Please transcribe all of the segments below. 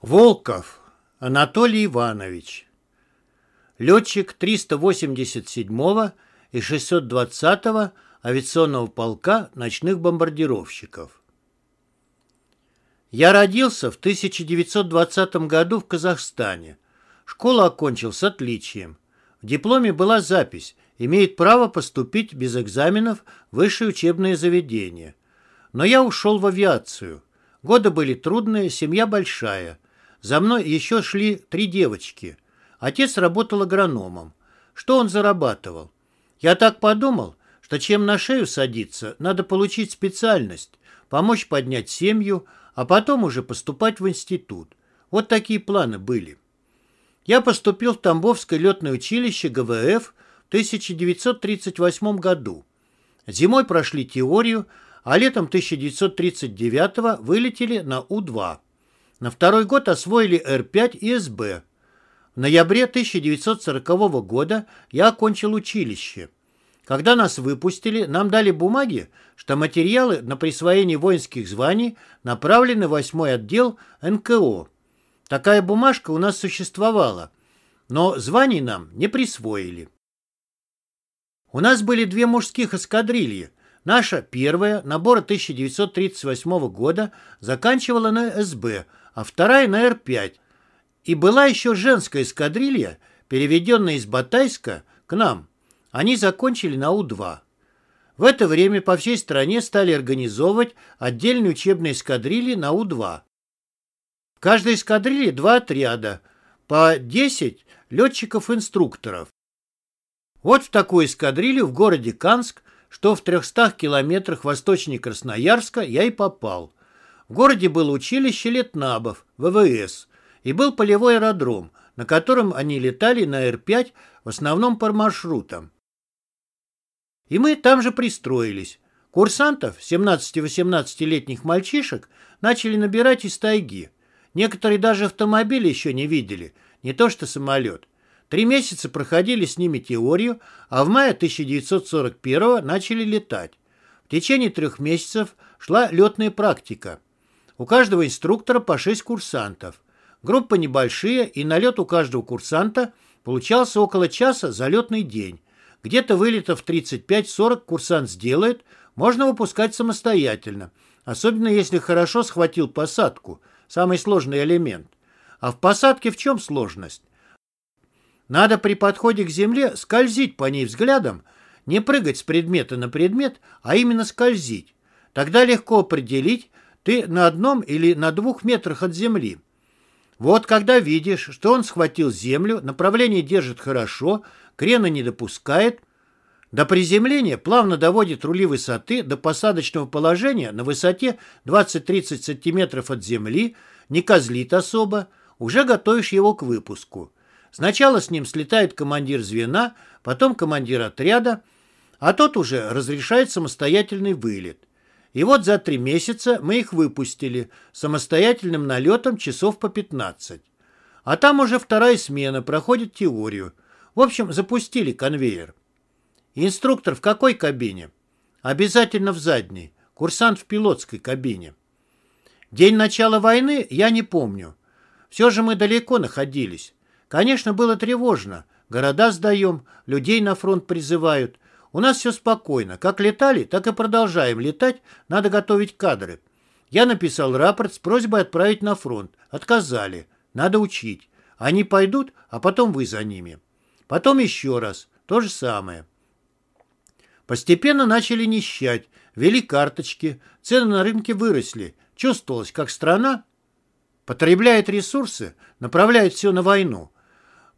Волков Анатолий Иванович Летчик 387-го и 620-го авиационного полка ночных бомбардировщиков. Я родился в 1920 году в Казахстане. Школу окончил с отличием. В дипломе была запись «Имеет право поступить без экзаменов в высшее учебное заведение». Но я ушел в авиацию. Годы были трудные, семья большая – за мной еще шли три девочки. Отец работал агрономом. Что он зарабатывал? Я так подумал, что чем на шею садиться, надо получить специальность, помочь поднять семью, а потом уже поступать в институт. Вот такие планы были. Я поступил в Тамбовское летное училище ГВФ в 1938 году. Зимой прошли теорию, а летом 1939 вылетели на У-2. На второй год освоили Р-5 и СБ. В ноябре 1940 года я окончил училище. Когда нас выпустили, нам дали бумаги, что материалы на присвоение воинских званий направлены в 8 отдел НКО. Такая бумажка у нас существовала, но званий нам не присвоили. У нас были две мужских эскадрильи. Наша первая, набора 1938 года, заканчивала на СБ – а вторая на Р-5. И была еще женская эскадрилья, переведенная из Батайска к нам. Они закончили на У-2. В это время по всей стране стали организовывать отдельные учебные эскадрильи на У-2. В каждой эскадрилье два отряда, по 10 летчиков-инструкторов. Вот в такую эскадрилью в городе Канск, что в 300 километрах восточнее Красноярска, я и попал. В городе было училище летнабов, ВВС, и был полевой аэродром, на котором они летали на Р-5 в основном по маршрутам. И мы там же пристроились. Курсантов, 17-18-летних мальчишек, начали набирать из тайги. Некоторые даже автомобили еще не видели, не то что самолет. Три месяца проходили с ними теорию, а в мае 1941 начали летать. В течение трех месяцев шла летная практика. У каждого инструктора по 6 курсантов. Группа небольшие, и налет у каждого курсанта получался около часа за летный день. Где-то вылетов 35-40 курсант сделает, можно выпускать самостоятельно, особенно если хорошо схватил посадку, самый сложный элемент. А в посадке в чем сложность? Надо при подходе к земле скользить по ней взглядом, не прыгать с предмета на предмет, а именно скользить. Тогда легко определить, ты на одном или на двух метрах от земли. Вот когда видишь, что он схватил землю, направление держит хорошо, крена не допускает, до приземления плавно доводит рули высоты до посадочного положения на высоте 20-30 см от земли, не козлит особо, уже готовишь его к выпуску. Сначала с ним слетает командир звена, потом командир отряда, а тот уже разрешает самостоятельный вылет. И вот за три месяца мы их выпустили самостоятельным налетом часов по 15. А там уже вторая смена, проходит теорию. В общем, запустили конвейер. Инструктор в какой кабине? Обязательно в задней. Курсант в пилотской кабине. День начала войны я не помню. Все же мы далеко находились. Конечно, было тревожно. Города сдаем, людей на фронт призывают – у нас все спокойно. Как летали, так и продолжаем летать. Надо готовить кадры. Я написал рапорт с просьбой отправить на фронт. Отказали. Надо учить. Они пойдут, а потом вы за ними. Потом еще раз. То же самое. Постепенно начали нищать. Вели карточки. Цены на рынке выросли. Чувствовалось, как страна потребляет ресурсы, направляет все на войну.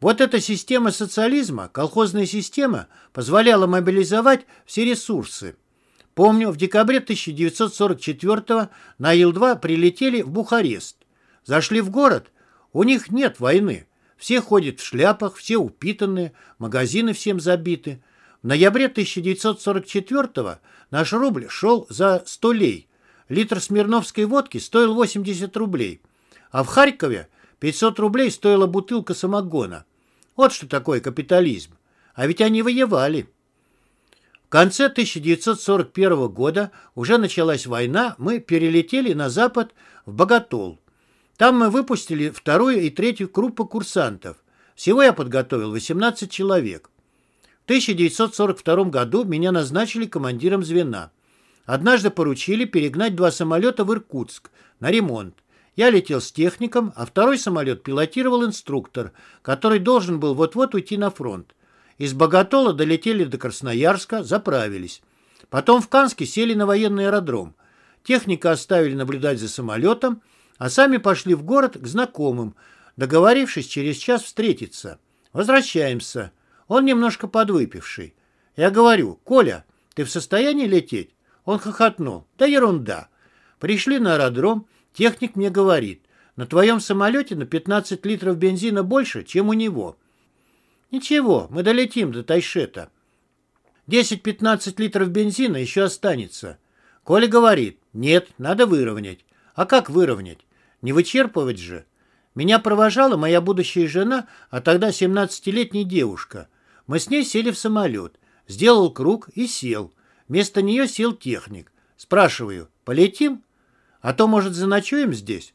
Вот эта система социализма, колхозная система, позволяла мобилизовать все ресурсы. Помню, в декабре 1944 на Ил-2 прилетели в Бухарест. Зашли в город, у них нет войны. Все ходят в шляпах, все упитанные, магазины всем забиты. В ноябре 1944 наш рубль шел за 100 лей. Литр смирновской водки стоил 80 рублей. А в Харькове 500 рублей стоила бутылка самогона. Вот что такое капитализм. А ведь они воевали. В конце 1941 года уже началась война, мы перелетели на запад в Боготол. Там мы выпустили вторую и третью группу курсантов. Всего я подготовил 18 человек. В 1942 году меня назначили командиром звена. Однажды поручили перегнать два самолета в Иркутск на ремонт. Я летел с техником, а второй самолет пилотировал инструктор, который должен был вот-вот уйти на фронт. Из Боготола долетели до Красноярска, заправились. Потом в Канске сели на военный аэродром. Техника оставили наблюдать за самолетом, а сами пошли в город к знакомым, договорившись через час встретиться. Возвращаемся. Он немножко подвыпивший. Я говорю, Коля, ты в состоянии лететь? Он хохотнул. Да ерунда. Пришли на аэродром, техник мне говорит, на твоем самолете на 15 литров бензина больше, чем у него. Ничего, мы долетим до Тайшета. 10-15 литров бензина еще останется. Коля говорит, нет, надо выровнять. А как выровнять? Не вычерпывать же. Меня провожала моя будущая жена, а тогда 17-летняя девушка. Мы с ней сели в самолет. Сделал круг и сел. Вместо нее сел техник. Спрашиваю, полетим? А то, может, заночуем здесь?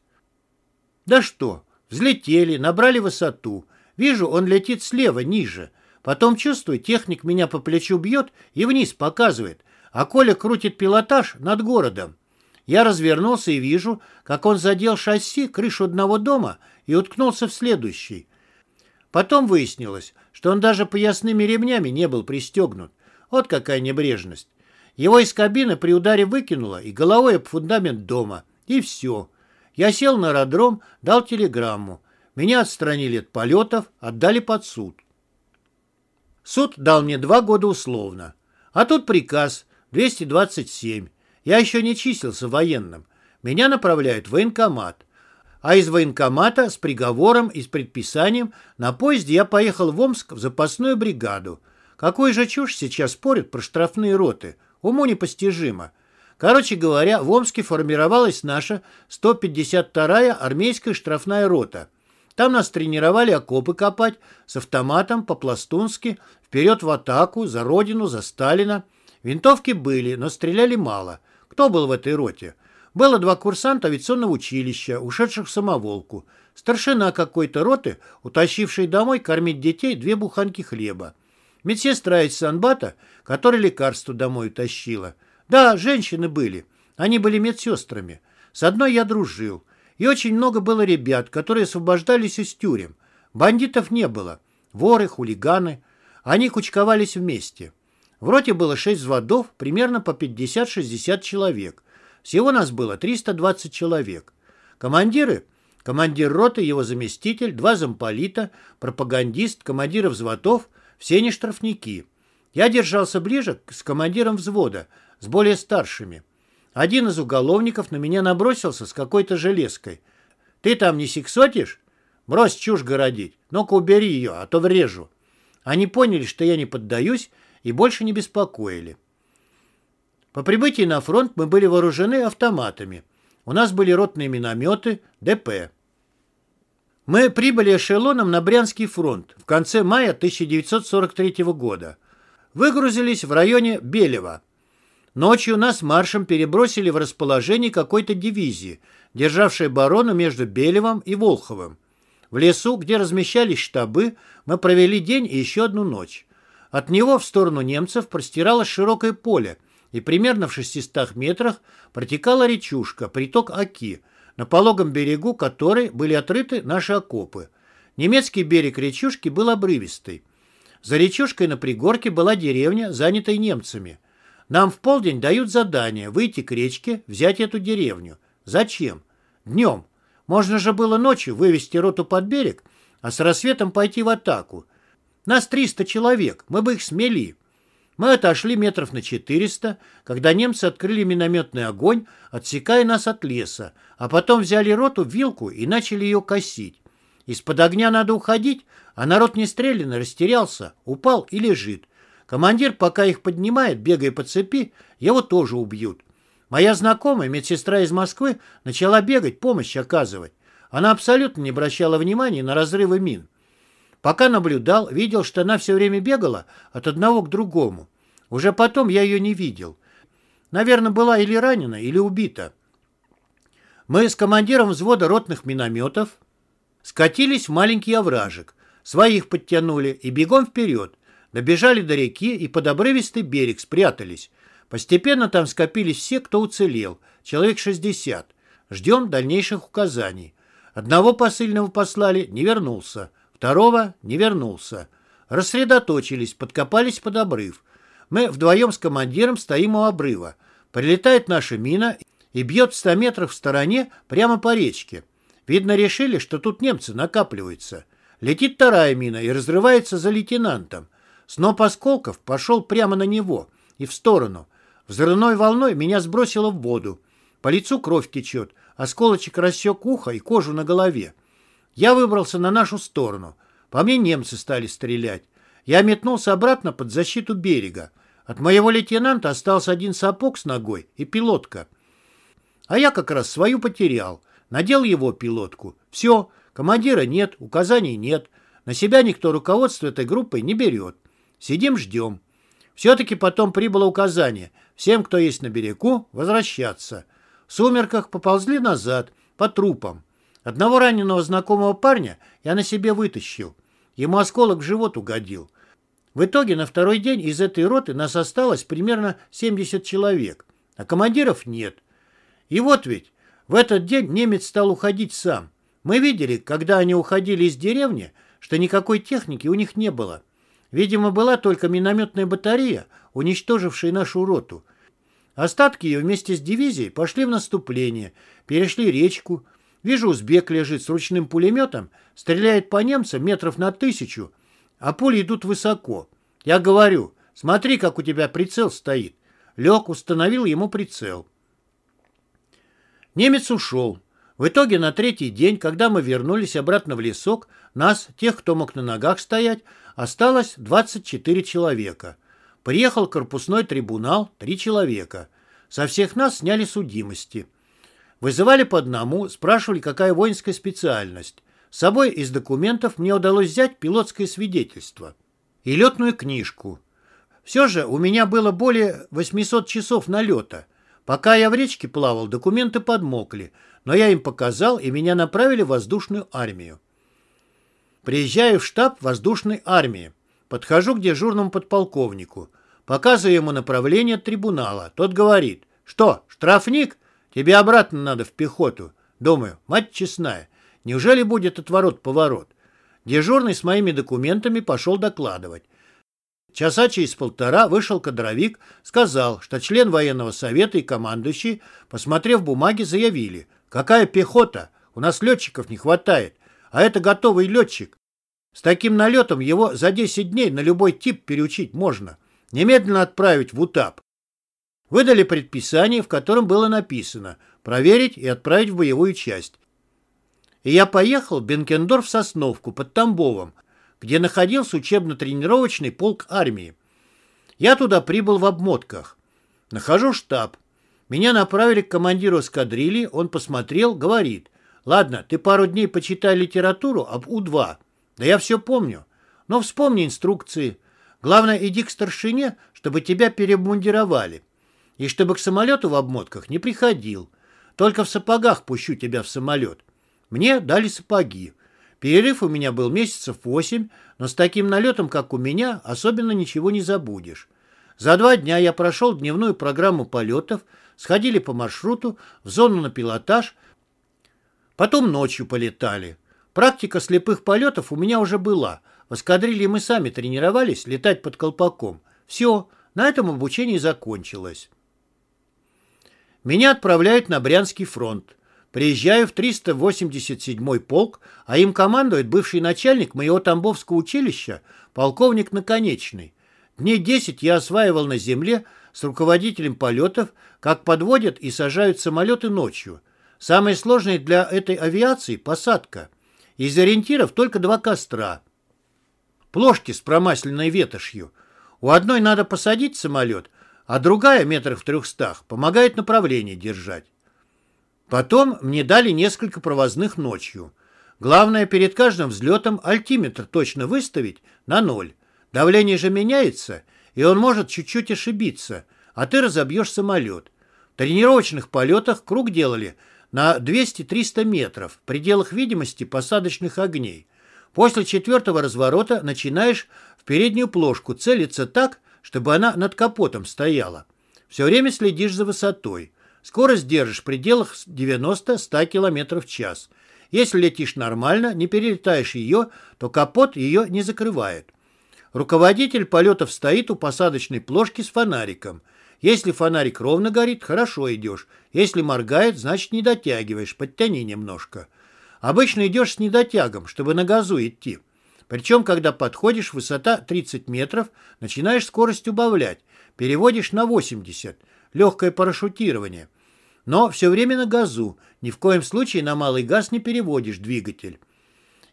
Да что, взлетели, набрали высоту. Вижу, он летит слева, ниже. Потом чувствую, техник меня по плечу бьет и вниз показывает, а Коля крутит пилотаж над городом. Я развернулся и вижу, как он задел шасси, крышу одного дома и уткнулся в следующий. Потом выяснилось, что он даже поясными ремнями не был пристегнут. Вот какая небрежность. Его из кабины при ударе выкинуло и головой об фундамент дома. И все. Я сел на аэродром, дал телеграмму. Меня отстранили от полетов, отдали под суд. Суд дал мне два года условно. А тут приказ 227. Я еще не числился военным. Меня направляют в военкомат. А из военкомата с приговором и с предписанием на поезде я поехал в Омск в запасную бригаду. Какой же чушь сейчас спорят про штрафные роты? Уму непостижимо. Короче говоря, в Омске формировалась наша 152-я армейская штрафная рота – там нас тренировали окопы копать с автоматом по-пластунски, вперед в атаку, за родину, за Сталина. Винтовки были, но стреляли мало. Кто был в этой роте? Было два курсанта авиационного училища, ушедших в самоволку. Старшина какой-то роты, утащивший домой кормить детей две буханки хлеба. Медсестра из Санбата, которая лекарство домой утащила. Да, женщины были. Они были медсестрами. С одной я дружил. И очень много было ребят, которые освобождались из тюрем. Бандитов не было. Воры, хулиганы. Они кучковались вместе. В роте было шесть взводов, примерно по 50-60 человек. Всего нас было 320 человек. Командиры – командир роты, его заместитель, два замполита, пропагандист, командиры взводов – все не штрафники. Я держался ближе с командиром взвода, с более старшими. Один из уголовников на меня набросился с какой-то железкой. «Ты там не сексотишь? Брось чушь городить. Ну-ка убери ее, а то врежу». Они поняли, что я не поддаюсь, и больше не беспокоили. По прибытии на фронт мы были вооружены автоматами. У нас были ротные минометы, ДП. Мы прибыли эшелоном на Брянский фронт в конце мая 1943 года. Выгрузились в районе Белева. Ночью нас маршем перебросили в расположение какой-то дивизии, державшей оборону между Белевым и Волховым. В лесу, где размещались штабы, мы провели день и еще одну ночь. От него в сторону немцев простиралось широкое поле, и примерно в 600 метрах протекала речушка, приток Аки, на пологом берегу которой были отрыты наши окопы. Немецкий берег речушки был обрывистый. За речушкой на пригорке была деревня, занятая немцами – нам в полдень дают задание выйти к речке, взять эту деревню. Зачем? Днем. Можно же было ночью вывести роту под берег, а с рассветом пойти в атаку. Нас 300 человек, мы бы их смели. Мы отошли метров на 400, когда немцы открыли минометный огонь, отсекая нас от леса, а потом взяли роту в вилку и начали ее косить. Из-под огня надо уходить, а народ не стрелян, растерялся, упал и лежит. Командир, пока их поднимает, бегая по цепи, его тоже убьют. Моя знакомая, медсестра из Москвы, начала бегать, помощь оказывать. Она абсолютно не обращала внимания на разрывы мин. Пока наблюдал, видел, что она все время бегала от одного к другому. Уже потом я ее не видел. Наверное, была или ранена, или убита. Мы с командиром взвода ротных минометов скатились в маленький овражек, своих подтянули и бегом вперед, добежали до реки и под обрывистый берег спрятались. Постепенно там скопились все, кто уцелел, человек 60. Ждем дальнейших указаний. Одного посыльного послали, не вернулся. Второго не вернулся. Рассредоточились, подкопались под обрыв. Мы вдвоем с командиром стоим у обрыва. Прилетает наша мина и бьет в 100 метрах в стороне прямо по речке. Видно, решили, что тут немцы накапливаются. Летит вторая мина и разрывается за лейтенантом. Сноп осколков пошел прямо на него и в сторону. Взрывной волной меня сбросило в воду. По лицу кровь течет, осколочек рассек ухо и кожу на голове. Я выбрался на нашу сторону. По мне немцы стали стрелять. Я метнулся обратно под защиту берега. От моего лейтенанта остался один сапог с ногой и пилотка. А я как раз свою потерял. Надел его пилотку. Все, командира нет, указаний нет. На себя никто руководство этой группой не берет. Сидим, ждем. Все-таки потом прибыло указание. Всем, кто есть на берегу, возвращаться. В сумерках поползли назад, по трупам. Одного раненого знакомого парня я на себе вытащил. Ему осколок в живот угодил. В итоге на второй день из этой роты нас осталось примерно 70 человек, а командиров нет. И вот ведь в этот день немец стал уходить сам. Мы видели, когда они уходили из деревни, что никакой техники у них не было. Видимо, была только минометная батарея, уничтожившая нашу роту. Остатки ее вместе с дивизией пошли в наступление, перешли речку. Вижу, узбек лежит с ручным пулеметом, стреляет по немцам метров на тысячу, а пули идут высоко. Я говорю, смотри, как у тебя прицел стоит. Лег, установил ему прицел. Немец ушел. В итоге на третий день, когда мы вернулись обратно в лесок, нас, тех, кто мог на ногах стоять, осталось 24 человека. Приехал корпусной трибунал, три человека. Со всех нас сняли судимости. Вызывали по одному, спрашивали, какая воинская специальность. С собой из документов мне удалось взять пилотское свидетельство и летную книжку. Все же у меня было более 800 часов налета – Пока я в речке плавал, документы подмокли, но я им показал, и меня направили в воздушную армию. Приезжаю в штаб воздушной армии. Подхожу к дежурному подполковнику. Показываю ему направление трибунала. Тот говорит, что, штрафник? Тебе обратно надо в пехоту. Думаю, мать честная, неужели будет отворот-поворот? Дежурный с моими документами пошел докладывать. Часа через полтора вышел кадровик, сказал, что член военного совета и командующий, посмотрев бумаги, заявили, какая пехота, у нас летчиков не хватает, а это готовый летчик. С таким налетом его за 10 дней на любой тип переучить можно. Немедленно отправить в УТАП. Выдали предписание, в котором было написано проверить и отправить в боевую часть. И я поехал в Бенкендорф-Сосновку под Тамбовом, где находился учебно-тренировочный полк армии. Я туда прибыл в обмотках. Нахожу штаб. Меня направили к командиру эскадрильи, он посмотрел, говорит, «Ладно, ты пару дней почитай литературу об У-2. Да я все помню. Но вспомни инструкции. Главное, иди к старшине, чтобы тебя перемундировали. И чтобы к самолету в обмотках не приходил. Только в сапогах пущу тебя в самолет. Мне дали сапоги. Перерыв у меня был месяцев восемь, но с таким налетом, как у меня, особенно ничего не забудешь. За два дня я прошел дневную программу полетов, сходили по маршруту, в зону на пилотаж, потом ночью полетали. Практика слепых полетов у меня уже была. В эскадрилье мы сами тренировались летать под колпаком. Все, на этом обучение закончилось. Меня отправляют на Брянский фронт. Приезжаю в 387-й полк, а им командует бывший начальник моего Тамбовского училища, полковник Наконечный. Дней 10 я осваивал на земле с руководителем полетов, как подводят и сажают самолеты ночью. Самое сложное для этой авиации – посадка. Из ориентиров только два костра. Плошки с промасленной ветошью. У одной надо посадить самолет, а другая, метров в трехстах, помогает направление держать. Потом мне дали несколько провозных ночью. Главное, перед каждым взлетом альтиметр точно выставить на ноль. Давление же меняется, и он может чуть-чуть ошибиться, а ты разобьешь самолет. В тренировочных полетах круг делали на 200-300 метров в пределах видимости посадочных огней. После четвертого разворота начинаешь в переднюю плошку целиться так, чтобы она над капотом стояла. Все время следишь за высотой. Скорость держишь в пределах 90-100 км в час. Если летишь нормально, не перелетаешь ее, то капот ее не закрывает. Руководитель полетов стоит у посадочной плошки с фонариком. Если фонарик ровно горит, хорошо идешь. Если моргает, значит не дотягиваешь, подтяни немножко. Обычно идешь с недотягом, чтобы на газу идти. Причем, когда подходишь, высота 30 метров, начинаешь скорость убавлять, переводишь на 80, легкое парашютирование. Но все время на газу, ни в коем случае на малый газ не переводишь двигатель.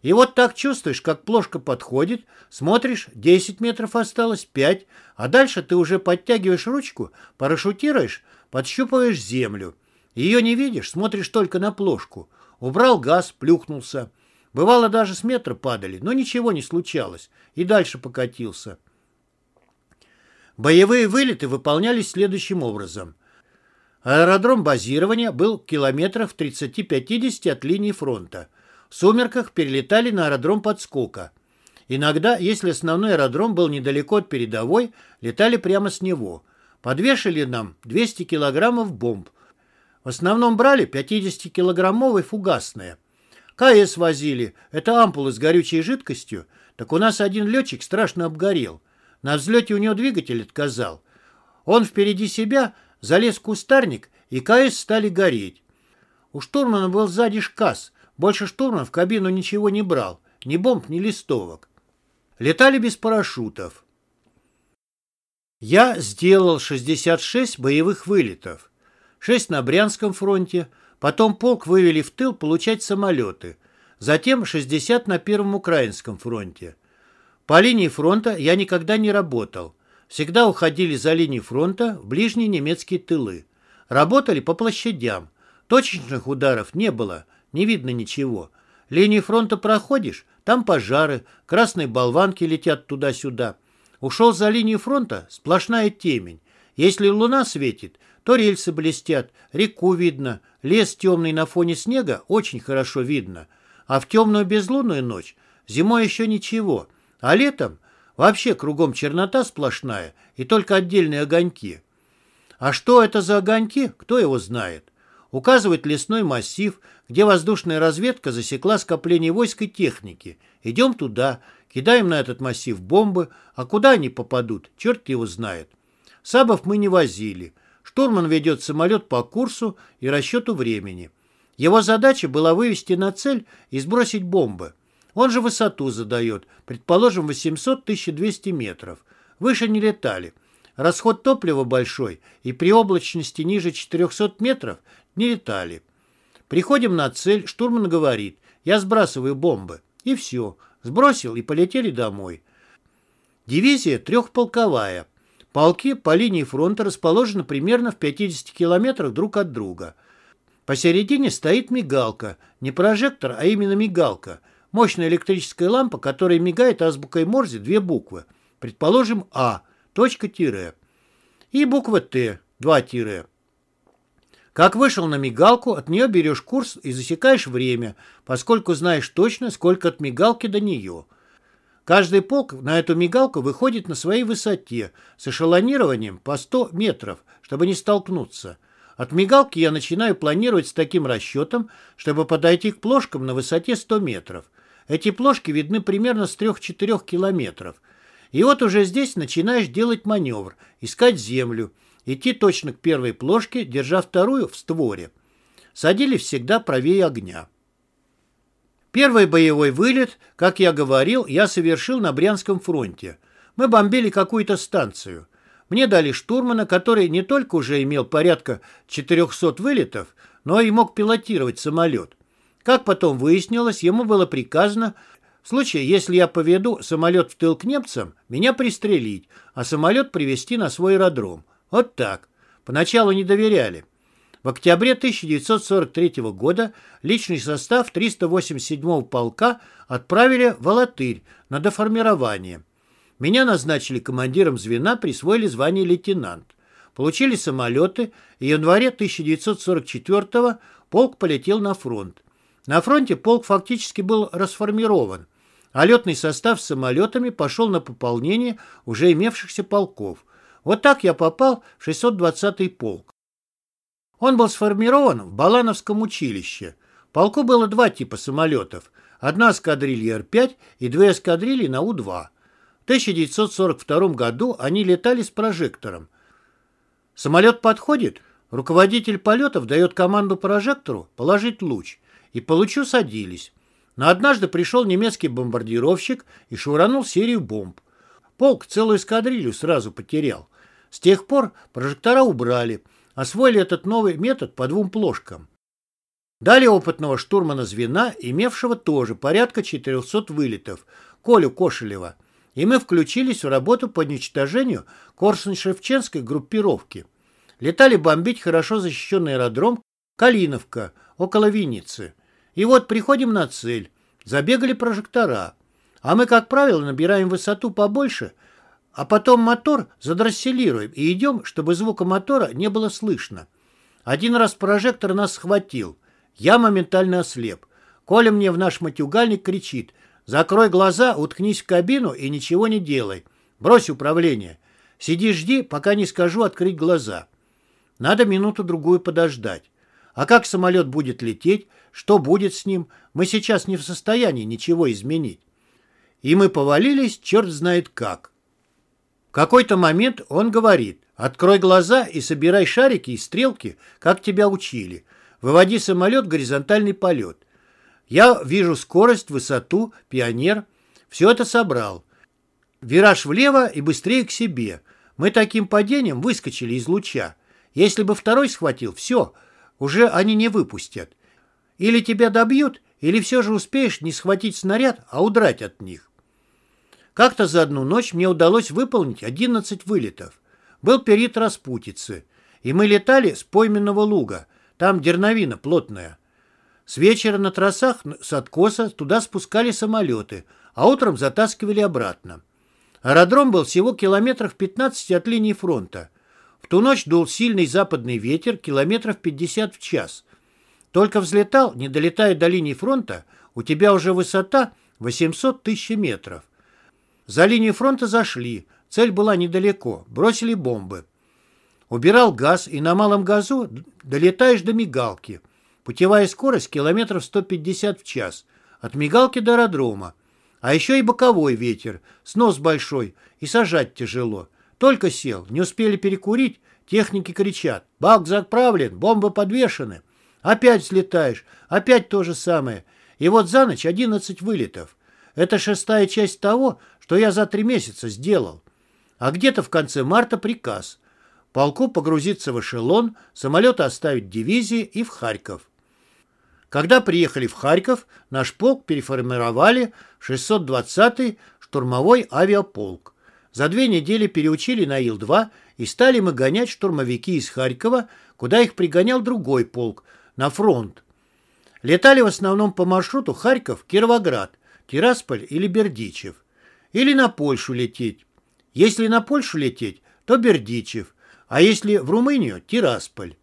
И вот так чувствуешь, как плошка подходит, смотришь, 10 метров осталось, 5, а дальше ты уже подтягиваешь ручку, парашютируешь, подщупываешь землю. Ее не видишь, смотришь только на плошку. Убрал газ, плюхнулся. Бывало, даже с метра падали, но ничего не случалось. И дальше покатился. Боевые вылеты выполнялись следующим образом. Аэродром базирования был в километрах в 30-50 от линии фронта. В сумерках перелетали на аэродром подскока. Иногда, если основной аэродром был недалеко от передовой, летали прямо с него. Подвешали нам 200 килограммов бомб. В основном брали 50-килограммовые фугасные. КС возили. Это ампулы с горючей жидкостью. Так у нас один летчик страшно обгорел. На взлете у него двигатель отказал. Он впереди себя залез в кустарник, и КС стали гореть. У штурмана был сзади шкас. Больше штурман в кабину ничего не брал. Ни бомб, ни листовок. Летали без парашютов. Я сделал 66 боевых вылетов. 6 на Брянском фронте, Потом полк вывели в тыл получать самолеты. Затем 60 на Первом Украинском фронте. По линии фронта я никогда не работал. Всегда уходили за линию фронта в ближние немецкие тылы. Работали по площадям. Точечных ударов не было, не видно ничего. Линию фронта проходишь, там пожары, красные болванки летят туда-сюда. Ушел за линию фронта, сплошная темень. Если луна светит, то рельсы блестят, реку видно, лес темный на фоне снега очень хорошо видно. А в темную безлунную ночь зимой еще ничего, а летом вообще кругом чернота сплошная и только отдельные огоньки. А что это за огоньки, кто его знает? Указывает лесной массив, где воздушная разведка засекла скопление войск и техники. Идем туда, кидаем на этот массив бомбы, а куда они попадут, черт его знает. Сабов мы не возили. Штурман ведет самолет по курсу и расчету времени. Его задача была вывести на цель и сбросить бомбы. Он же высоту задает, предположим, 800-1200 метров. Выше не летали. Расход топлива большой, и при облачности ниже 400 метров не летали. Приходим на цель, штурман говорит, я сбрасываю бомбы. И все, сбросил и полетели домой. Дивизия трехполковая. Полки по линии фронта расположены примерно в 50 километрах друг от друга. Посередине стоит мигалка. Не прожектор, а именно мигалка. Мощная электрическая лампа, которая мигает азбукой Морзе две буквы. Предположим, А, точка тире. И буква Т, два тире. Как вышел на мигалку, от нее берешь курс и засекаешь время, поскольку знаешь точно, сколько от мигалки до нее – Каждый полк на эту мигалку выходит на своей высоте с эшелонированием по 100 метров, чтобы не столкнуться. От мигалки я начинаю планировать с таким расчетом, чтобы подойти к плошкам на высоте 100 метров. Эти плошки видны примерно с 3-4 километров. И вот уже здесь начинаешь делать маневр, искать землю, идти точно к первой плошке, держа вторую в створе. Садили всегда правее огня. Первый боевой вылет, как я говорил, я совершил на Брянском фронте. Мы бомбили какую-то станцию. Мне дали штурмана, который не только уже имел порядка 400 вылетов, но и мог пилотировать самолет. Как потом выяснилось, ему было приказано, в случае, если я поведу самолет в тыл к немцам, меня пристрелить, а самолет привезти на свой аэродром. Вот так. Поначалу не доверяли. В октябре 1943 года личный состав 387-го полка отправили в Алатырь на доформирование. Меня назначили командиром звена, присвоили звание лейтенант. Получили самолеты, и в январе 1944 го полк полетел на фронт. На фронте полк фактически был расформирован, а летный состав с самолетами пошел на пополнение уже имевшихся полков. Вот так я попал в 620-й полк. Он был сформирован в Балановском училище. Полку было два типа самолетов. Одна эскадрилья Р-5 и две эскадрильи на У-2. В 1942 году они летали с прожектором. Самолет подходит, руководитель полетов дает команду прожектору положить луч, и по лучу садились. Но однажды пришел немецкий бомбардировщик и шуранул серию бомб. Полк целую эскадрилью сразу потерял. С тех пор прожектора убрали, освоили этот новый метод по двум плошкам. Дали опытного штурмана звена, имевшего тоже порядка 400 вылетов, Колю Кошелева, и мы включились в работу по уничтожению Корсунь-Шевченской группировки. Летали бомбить хорошо защищенный аэродром Калиновка, около Винницы. И вот приходим на цель. Забегали прожектора. А мы, как правило, набираем высоту побольше, а потом мотор задросселируем и идем, чтобы звука мотора не было слышно. Один раз прожектор нас схватил. Я моментально ослеп. Коля мне в наш матюгальник кричит. Закрой глаза, уткнись в кабину и ничего не делай. Брось управление. Сиди жди, пока не скажу открыть глаза. Надо минуту-другую подождать. А как самолет будет лететь, что будет с ним, мы сейчас не в состоянии ничего изменить. И мы повалились, черт знает как. Какой-то момент он говорит, открой глаза и собирай шарики и стрелки, как тебя учили. Выводи самолет в горизонтальный полет. Я вижу скорость, высоту, пионер. Все это собрал. Вираж влево и быстрее к себе. Мы таким падением выскочили из луча. Если бы второй схватил, все, уже они не выпустят. Или тебя добьют, или все же успеешь не схватить снаряд, а удрать от них. Как-то за одну ночь мне удалось выполнить 11 вылетов. Был период распутицы, и мы летали с пойменного луга, там дерновина плотная. С вечера на трассах с откоса туда спускали самолеты, а утром затаскивали обратно. Аэродром был всего километров 15 от линии фронта. В ту ночь дул сильный западный ветер километров 50 в час. Только взлетал, не долетая до линии фронта, у тебя уже высота 800 тысяч метров. За линию фронта зашли, цель была недалеко, бросили бомбы. Убирал газ, и на малом газу долетаешь до мигалки. Путевая скорость километров 150 в час. От мигалки до аэродрома. А еще и боковой ветер, снос большой, и сажать тяжело. Только сел, не успели перекурить, техники кричат. Бак заправлен, бомбы подвешены. Опять взлетаешь, опять то же самое. И вот за ночь 11 вылетов. Это шестая часть того, что я за три месяца сделал. А где-то в конце марта приказ полку погрузиться в эшелон, самолеты оставить дивизии и в Харьков. Когда приехали в Харьков, наш полк переформировали в 620-й штурмовой авиаполк. За две недели переучили на Ил-2 и стали мы гонять штурмовики из Харькова, куда их пригонял другой полк, на фронт. Летали в основном по маршруту Харьков-Кировоград, Тирасполь или Бердичев. Или на Польшу лететь. Если на Польшу лететь, то Бердичев, а если в Румынию – Тирасполь.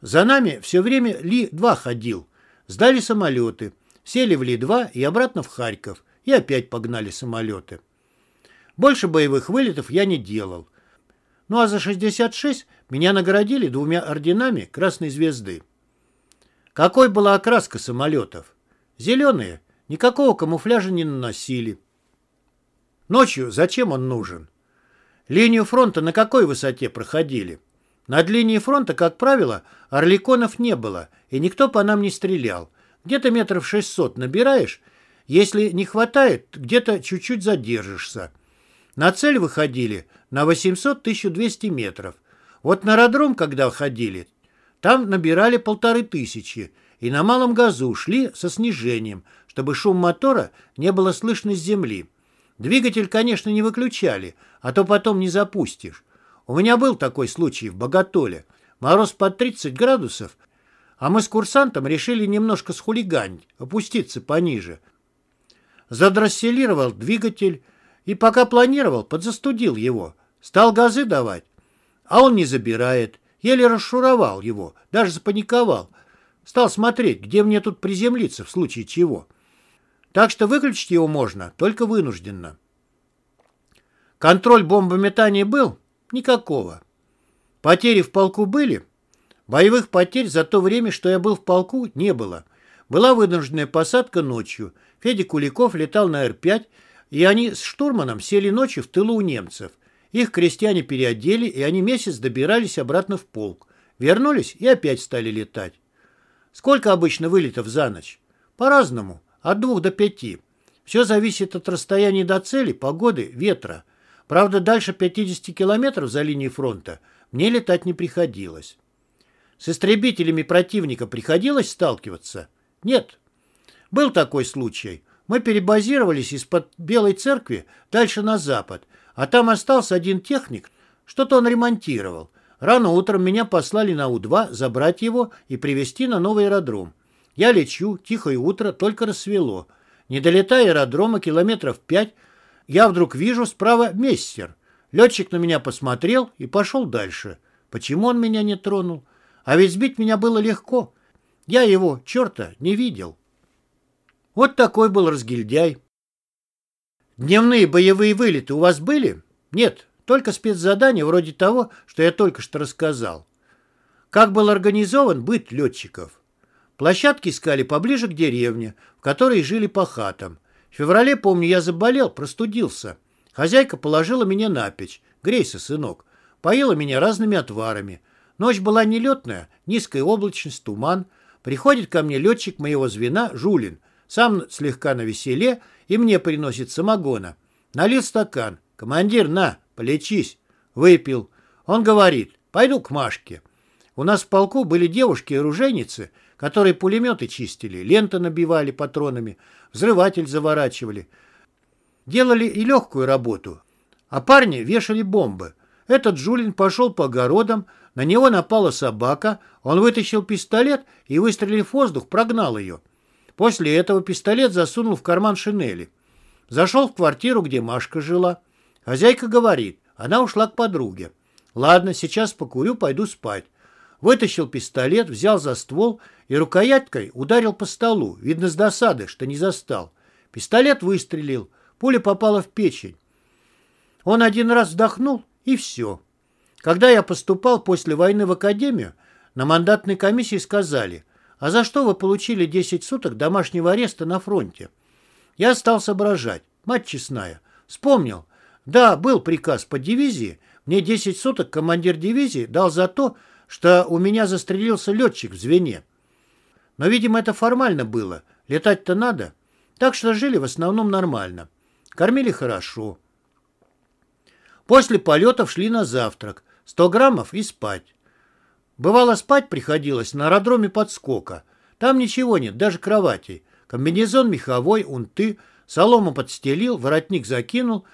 За нами все время Ли-2 ходил. Сдали самолеты. Сели в Ли-2 и обратно в Харьков. И опять погнали самолеты. Больше боевых вылетов я не делал. Ну а за 66 меня наградили двумя орденами Красной Звезды. Какой была окраска самолетов? Зеленые. Никакого камуфляжа не наносили. Ночью зачем он нужен? Линию фронта на какой высоте проходили? Над линией фронта, как правило, орликонов не было, и никто по нам не стрелял. Где-то метров 600 набираешь, если не хватает, где-то чуть-чуть задержишься. На цель выходили на 800-1200 метров. Вот на аэродром, когда ходили, там набирали полторы тысячи, и на малом газу шли со снижением, чтобы шум мотора не было слышно с земли. Двигатель, конечно, не выключали, а то потом не запустишь. У меня был такой случай в Боготоле. Мороз под 30 градусов, а мы с курсантом решили немножко схулиганить, опуститься пониже. Задросселировал двигатель и пока планировал, подзастудил его. Стал газы давать, а он не забирает. Еле расшуровал его, даже запаниковал. Стал смотреть, где мне тут приземлиться в случае чего. Так что выключить его можно, только вынужденно. Контроль бомбометания был? Никакого. Потери в полку были? Боевых потерь за то время, что я был в полку, не было. Была вынужденная посадка ночью. Федя Куликов летал на Р-5, и они с штурманом сели ночью в тылу у немцев. Их крестьяне переодели, и они месяц добирались обратно в полк. Вернулись и опять стали летать. Сколько обычно вылетов за ночь? По-разному, от двух до пяти. Все зависит от расстояния до цели, погоды, ветра. Правда, дальше 50 километров за линией фронта мне летать не приходилось. С истребителями противника приходилось сталкиваться? Нет. Был такой случай. Мы перебазировались из-под Белой церкви дальше на запад, а там остался один техник, что-то он ремонтировал. Рано утром меня послали на У-2 забрать его и привезти на новый аэродром. Я лечу, тихое утро, только рассвело. Не долетая аэродрома километров пять, я вдруг вижу справа мессер. Летчик на меня посмотрел и пошел дальше. Почему он меня не тронул? А ведь сбить меня было легко. Я его, черта, не видел. Вот такой был разгильдяй. Дневные боевые вылеты у вас были? Нет, только спецзадания вроде того, что я только что рассказал. Как был организован быт летчиков? Площадки искали поближе к деревне, в которой жили по хатам. В феврале, помню, я заболел, простудился. Хозяйка положила меня на печь. Грейся, сынок. Поила меня разными отварами. Ночь была нелетная, низкая облачность, туман. Приходит ко мне летчик моего звена, Жулин. Сам слегка на веселе и мне приносит самогона. Налил стакан. «Командир, на, полечись». Выпил. Он говорит, пойду к Машке. У нас в полку были девушки-оружейницы, которые пулеметы чистили, ленты набивали патронами, взрыватель заворачивали. Делали и легкую работу. А парни вешали бомбы. Этот Жулин пошел по огородам, на него напала собака, он вытащил пистолет и, выстрелив в воздух, прогнал ее. После этого пистолет засунул в карман шинели. Зашел в квартиру, где Машка жила. Хозяйка говорит, она ушла к подруге. Ладно, сейчас покурю, пойду спать. Вытащил пистолет, взял за ствол и рукояткой ударил по столу, видно с досады, что не застал. Пистолет выстрелил, пуля попала в печень. Он один раз вдохнул, и все. Когда я поступал после войны в академию, на мандатной комиссии сказали, а за что вы получили 10 суток домашнего ареста на фронте? Я стал соображать. Мать честная. Вспомнил. Да, был приказ по дивизии. Мне 10 суток командир дивизии дал за то, что у меня застрелился летчик в звене. Но, видимо, это формально было. Летать-то надо. Так что жили в основном нормально. Кормили хорошо. После полетов шли на завтрак. 100 граммов и спать. Бывало, спать приходилось на аэродроме подскока. Там ничего нет, даже кроватей. Комбинезон меховой, унты, солому подстелил, воротник закинул,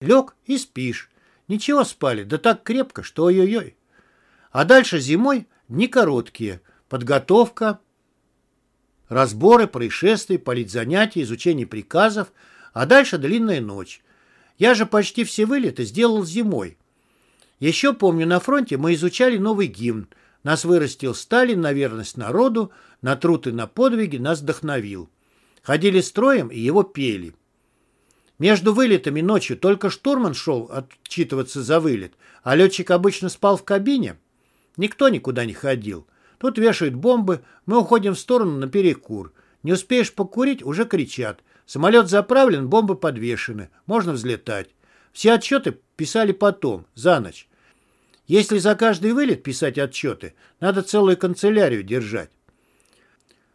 лег и спишь. Ничего спали, да так крепко, что ой-ой-ой. А дальше зимой дни короткие. Подготовка, разборы, происшествия, политзанятия, изучение приказов, а дальше длинная ночь. Я же почти все вылеты сделал зимой. Еще помню, на фронте мы изучали новый гимн, нас вырастил Сталин на верность народу, на труд и на подвиги нас вдохновил. Ходили строем и его пели. Между вылетами ночью только штурман шел отчитываться за вылет, а летчик обычно спал в кабине. Никто никуда не ходил. Тут вешают бомбы, мы уходим в сторону на перекур. Не успеешь покурить, уже кричат. Самолет заправлен, бомбы подвешены, можно взлетать. Все отчеты писали потом, за ночь. Если за каждый вылет писать отчеты, надо целую канцелярию держать.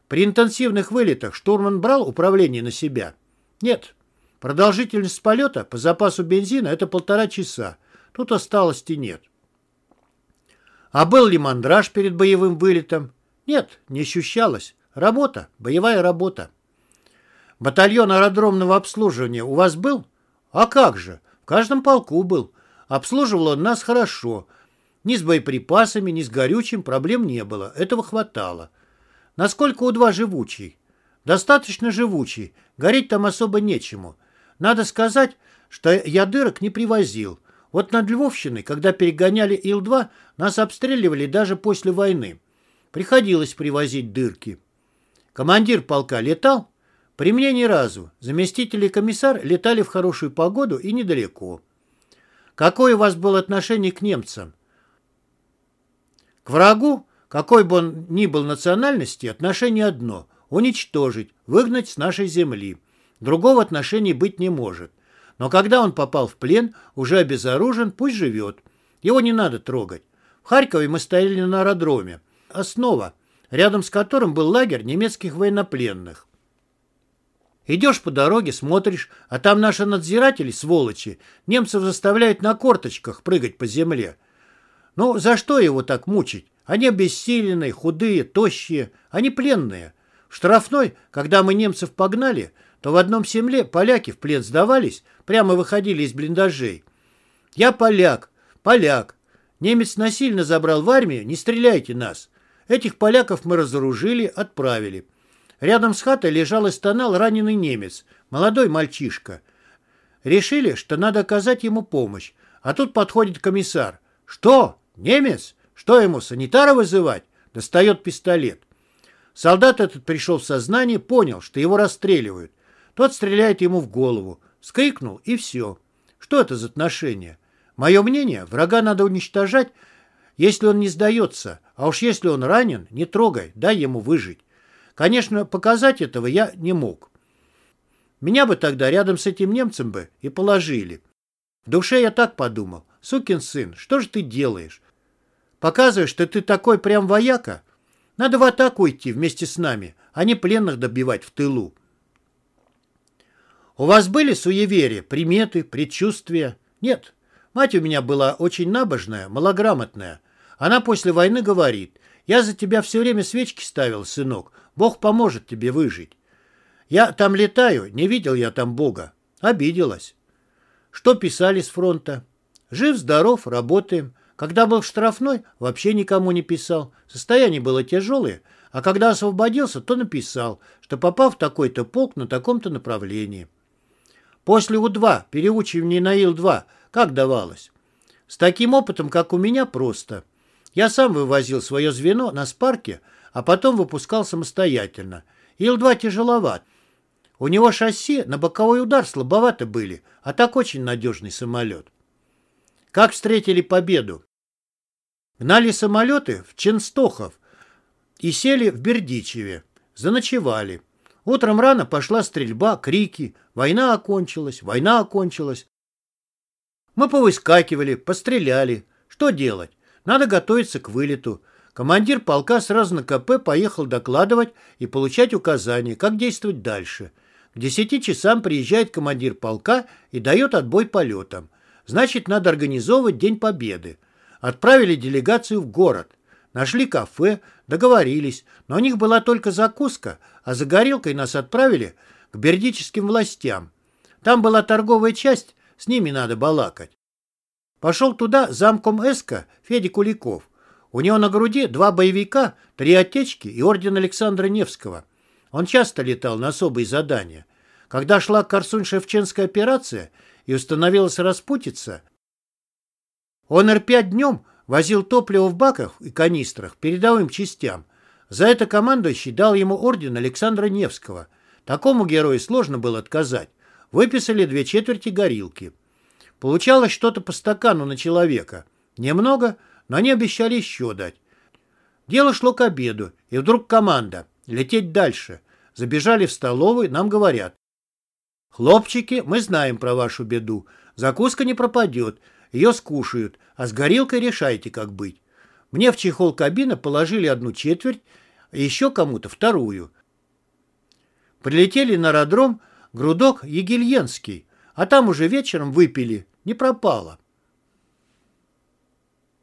При интенсивных вылетах штурман брал управление на себя? Нет. Продолжительность полета по запасу бензина – это полтора часа. Тут осталости нет. А был ли мандраж перед боевым вылетом? Нет, не ощущалось. Работа, боевая работа. Батальон аэродромного обслуживания у вас был? А как же, в каждом полку был. Обслуживал он нас хорошо, ни с боеприпасами, ни с горючим проблем не было. Этого хватало. Насколько У-2 живучий? Достаточно живучий. Гореть там особо нечему. Надо сказать, что я дырок не привозил. Вот над Львовщиной, когда перегоняли Ил-2, нас обстреливали даже после войны. Приходилось привозить дырки. Командир полка летал? При мне ни разу. Заместитель и комиссар летали в хорошую погоду и недалеко. Какое у вас было отношение к немцам? К врагу, какой бы он ни был национальности, отношение одно – уничтожить, выгнать с нашей земли. Другого отношения быть не может. Но когда он попал в плен, уже обезоружен, пусть живет. Его не надо трогать. В Харькове мы стояли на аэродроме. Основа, рядом с которым был лагерь немецких военнопленных. Идешь по дороге, смотришь, а там наши надзиратели, сволочи, немцев заставляют на корточках прыгать по земле. Ну, за что его так мучить? Они обессиленные, худые, тощие, они пленные. В штрафной, когда мы немцев погнали, то в одном семле поляки в плен сдавались, прямо выходили из блиндажей. Я поляк, поляк. Немец насильно забрал в армию, не стреляйте нас. Этих поляков мы разоружили, отправили. Рядом с хатой лежал и стонал раненый немец, молодой мальчишка. Решили, что надо оказать ему помощь. А тут подходит комиссар. «Что? Немец? Что ему, санитара вызывать?» Достает пистолет. Солдат этот пришел в сознание, понял, что его расстреливают. Тот стреляет ему в голову. Скрикнул, и все. Что это за отношение? Мое мнение, врага надо уничтожать, если он не сдается. А уж если он ранен, не трогай, дай ему выжить. Конечно, показать этого я не мог. Меня бы тогда рядом с этим немцем бы и положили. В душе я так подумал. Сукин сын, что же ты делаешь? Показываешь, что ты такой прям вояка? Надо в атаку идти вместе с нами, а не пленных добивать в тылу. У вас были суеверия, приметы, предчувствия? Нет. Мать у меня была очень набожная, малограмотная. Она после войны говорит, я за тебя все время свечки ставил, сынок. Бог поможет тебе выжить. Я там летаю, не видел я там Бога. Обиделась. Что писали с фронта? Жив-здоров, работаем. Когда был в штрафной, вообще никому не писал. Состояние было тяжелое, а когда освободился, то написал, что попал в такой-то полк на таком-то направлении. После У-2, переучивание на Ил-2, как давалось? С таким опытом, как у меня, просто. Я сам вывозил свое звено на спарке, а потом выпускал самостоятельно. Ил-2 тяжеловат. У него шасси на боковой удар слабовато были, а так очень надежный самолет. Как встретили победу? Гнали самолеты в Ченстохов и сели в Бердичеве. Заночевали. Утром рано пошла стрельба, крики. Война окончилась, война окончилась. Мы повыскакивали, постреляли. Что делать? Надо готовиться к вылету. Командир полка сразу на КП поехал докладывать и получать указания, как действовать дальше. К десяти часам приезжает командир полка и дает отбой полетам. Значит, надо организовывать День Победы. Отправили делегацию в город. Нашли кафе, договорились, но у них была только закуска, а за горелкой нас отправили к бердическим властям. Там была торговая часть, с ними надо балакать. Пошел туда замком Эска Федя Куликов. У него на груди два боевика, три отечки и орден Александра Невского. Он часто летал на особые задания. Когда шла Корсунь-Шевченская операция и установилась распутица, он Р-5 днем возил топливо в баках и канистрах передовым частям. За это командующий дал ему орден Александра Невского. Такому герою сложно было отказать. Выписали две четверти горилки. Получалось что-то по стакану на человека. Немного, но они обещали еще дать. Дело шло к обеду, и вдруг команда «Лететь дальше». Забежали в столовую, нам говорят. «Хлопчики, мы знаем про вашу беду. Закуска не пропадет. Ее скушают, а с горилкой решайте, как быть. Мне в чехол кабины положили одну четверть, а еще кому-то вторую. Прилетели на аэродром Грудок Егельенский, а там уже вечером выпили, не пропало.